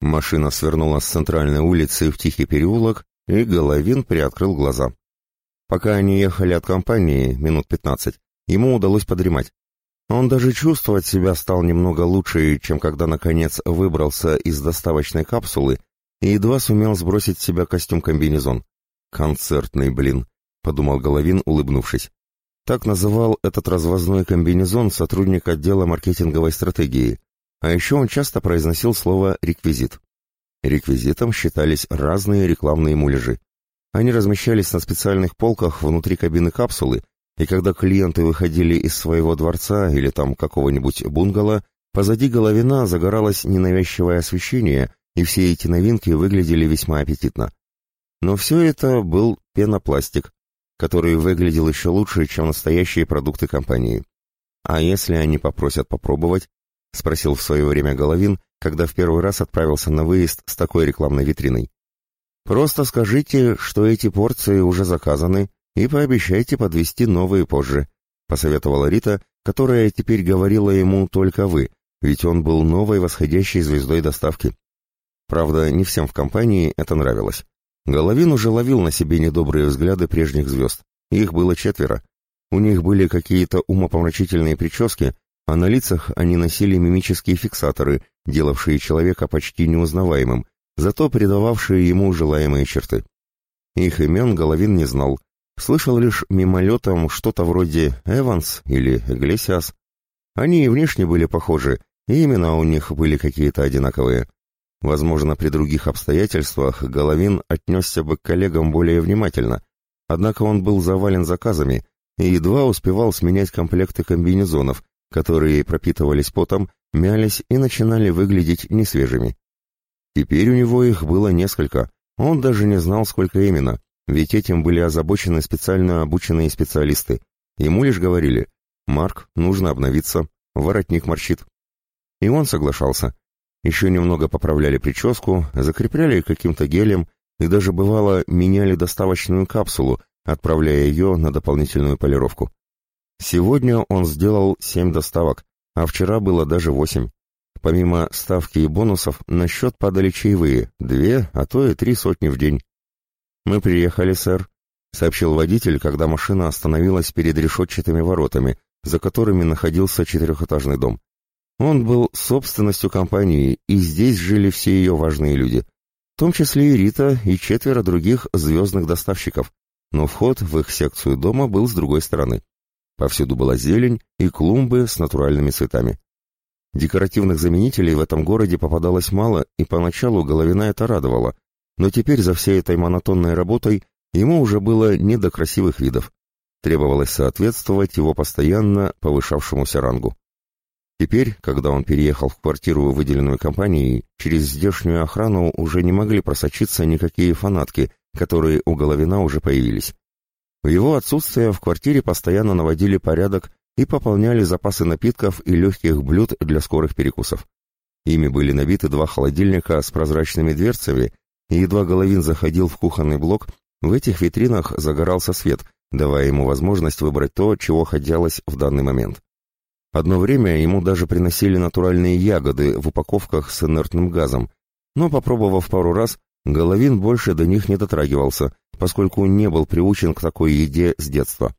Машина свернула с центральной улицы в тихий переулок, и Головин приоткрыл глаза. Пока они ехали от компании, минут пятнадцать, ему удалось подремать. Он даже чувствовать себя стал немного лучше, чем когда, наконец, выбрался из доставочной капсулы и едва сумел сбросить с себя костюм-комбинезон. «Концертный, блин», — подумал Головин, улыбнувшись. Так называл этот развозной комбинезон сотрудник отдела маркетинговой стратегии. А еще он часто произносил слово «реквизит». Реквизитом считались разные рекламные муляжи. Они размещались на специальных полках внутри кабины капсулы, и когда клиенты выходили из своего дворца или там какого-нибудь бунгало, позади Головина загоралось ненавязчивое освещение, и все эти новинки выглядели весьма аппетитно. Но все это был пенопластик, который выглядел еще лучше, чем настоящие продукты компании. А если они попросят попробовать? — спросил в свое время Головин, когда в первый раз отправился на выезд с такой рекламной витриной. «Просто скажите, что эти порции уже заказаны, и пообещайте подвести новые позже», — посоветовала Рита, которая теперь говорила ему только «вы», ведь он был новой восходящей звездой доставки. Правда, не всем в компании это нравилось. Головин уже ловил на себе недобрые взгляды прежних звезд. Их было четверо. У них были какие-то умопомрачительные прически, а на лицах они носили мимические фиксаторы, делавшие человека почти неузнаваемым, зато придававшие ему желаемые черты. Их имен Головин не знал, слышал лишь мимолетом что-то вроде «Эванс» или «Иглесиас». Они и внешне были похожи, и имена у них были какие-то одинаковые. Возможно, при других обстоятельствах Головин отнесся бы к коллегам более внимательно, однако он был завален заказами и едва успевал сменять комплекты комбинезонов, которые пропитывались потом, мялись и начинали выглядеть несвежими. Теперь у него их было несколько, он даже не знал, сколько именно, ведь этим были озабочены специально обученные специалисты. Ему лишь говорили «Марк, нужно обновиться, воротник морщит». И он соглашался. Еще немного поправляли прическу, закрепляли каким-то гелем и даже бывало меняли доставочную капсулу, отправляя ее на дополнительную полировку. Сегодня он сделал семь доставок, а вчера было даже восемь. Помимо ставки и бонусов, на счет падали чаевые, две, а то и три сотни в день. «Мы приехали, сэр», — сообщил водитель, когда машина остановилась перед решетчатыми воротами, за которыми находился четырехэтажный дом. Он был собственностью компании, и здесь жили все ее важные люди, в том числе и Рита и четверо других звездных доставщиков, но вход в их секцию дома был с другой стороны. Повсюду была зелень и клумбы с натуральными цветами. Декоративных заменителей в этом городе попадалось мало, и поначалу Головина это радовало, но теперь за всей этой монотонной работой ему уже было не до красивых видов. Требовалось соответствовать его постоянно повышавшемуся рангу. Теперь, когда он переехал в квартиру, выделенную компанией, через здешнюю охрану уже не могли просочиться никакие фанатки, которые у Головина уже появились. В его отсутствие в квартире постоянно наводили порядок и пополняли запасы напитков и легких блюд для скорых перекусов. Ими были набиты два холодильника с прозрачными дверцами, и едва Головин заходил в кухонный блок, в этих витринах загорался свет, давая ему возможность выбрать то, чего хотелось в данный момент. Одно время ему даже приносили натуральные ягоды в упаковках с инертным газом, но, попробовав пару раз, Головин больше до них не дотрагивался, поскольку не был приучен к такой еде с детства.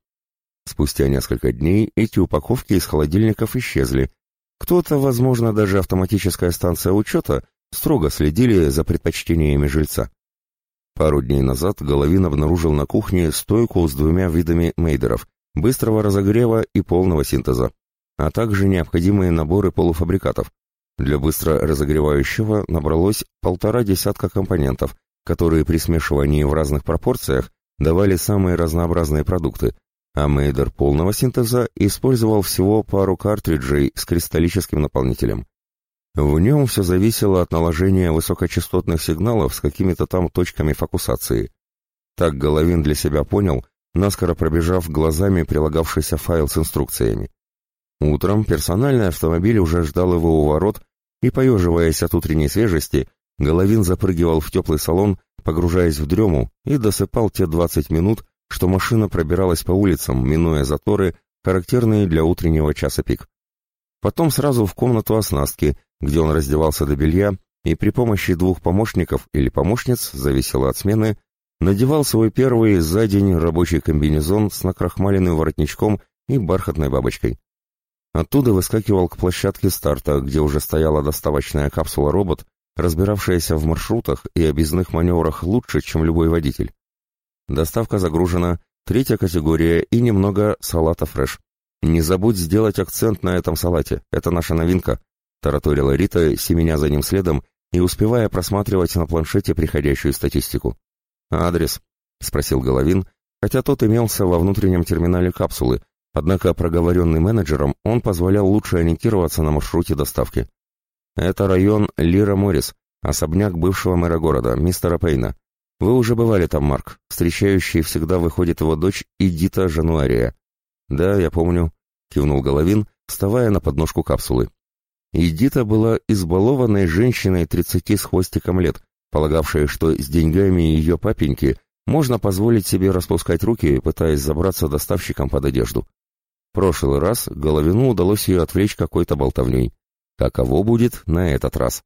Спустя несколько дней эти упаковки из холодильников исчезли. Кто-то, возможно, даже автоматическая станция учета, строго следили за предпочтениями жильца. Пару дней назад Головин обнаружил на кухне стойку с двумя видами мейдеров, быстрого разогрева и полного синтеза, а также необходимые наборы полуфабрикатов. Для быстро разогревающего набралось полтора десятка компонентов, которые при смешивании в разных пропорциях давали самые разнообразные продукты, а мейдер полного синтеза использовал всего пару картриджей с кристаллическим наполнителем. В нем все зависело от наложения высокочастотных сигналов с какими-то там точками фокусации. Так Головин для себя понял, наскоро пробежав глазами прилагавшийся файл с инструкциями. Утром персональный автомобиль уже ждал его у ворот, и, поеживаясь от утренней свежести, Головин запрыгивал в теплый салон, погружаясь в дрему, и досыпал те двадцать минут, что машина пробиралась по улицам, минуя заторы, характерные для утреннего часа пик. Потом сразу в комнату оснастки, где он раздевался до белья и при помощи двух помощников или помощниц, зависело от смены, надевал свой первый за день рабочий комбинезон с накрахмаленным воротничком и бархатной бабочкой. Оттуда выскакивал к площадке старта, где уже стояла доставочная капсула-робот, разбиравшаяся в маршрутах и объездных маневрах лучше, чем любой водитель. Доставка загружена, третья категория и немного салата фреш. «Не забудь сделать акцент на этом салате, это наша новинка», — тараторила Рита, семеня за ним следом и успевая просматривать на планшете приходящую статистику. «Адрес?» — спросил Головин, хотя тот имелся во внутреннем терминале капсулы, однако проговоренный менеджером он позволял лучше ориентироваться на маршруте доставки. «Это район Лира Моррис, особняк бывшего мэра города, мистера Пейна. Вы уже бывали там, Марк. Встречающий всегда выходит его дочь Эдита Жануария. «Да, я помню», — кивнул Головин, вставая на подножку капсулы. Эдита была избалованной женщиной тридцати с хвостиком лет, полагавшей, что с деньгами ее папеньки можно позволить себе распускать руки, пытаясь забраться доставщиком под одежду. В прошлый раз Головину удалось ее отвлечь какой-то болтовней. Каково будет на этот раз?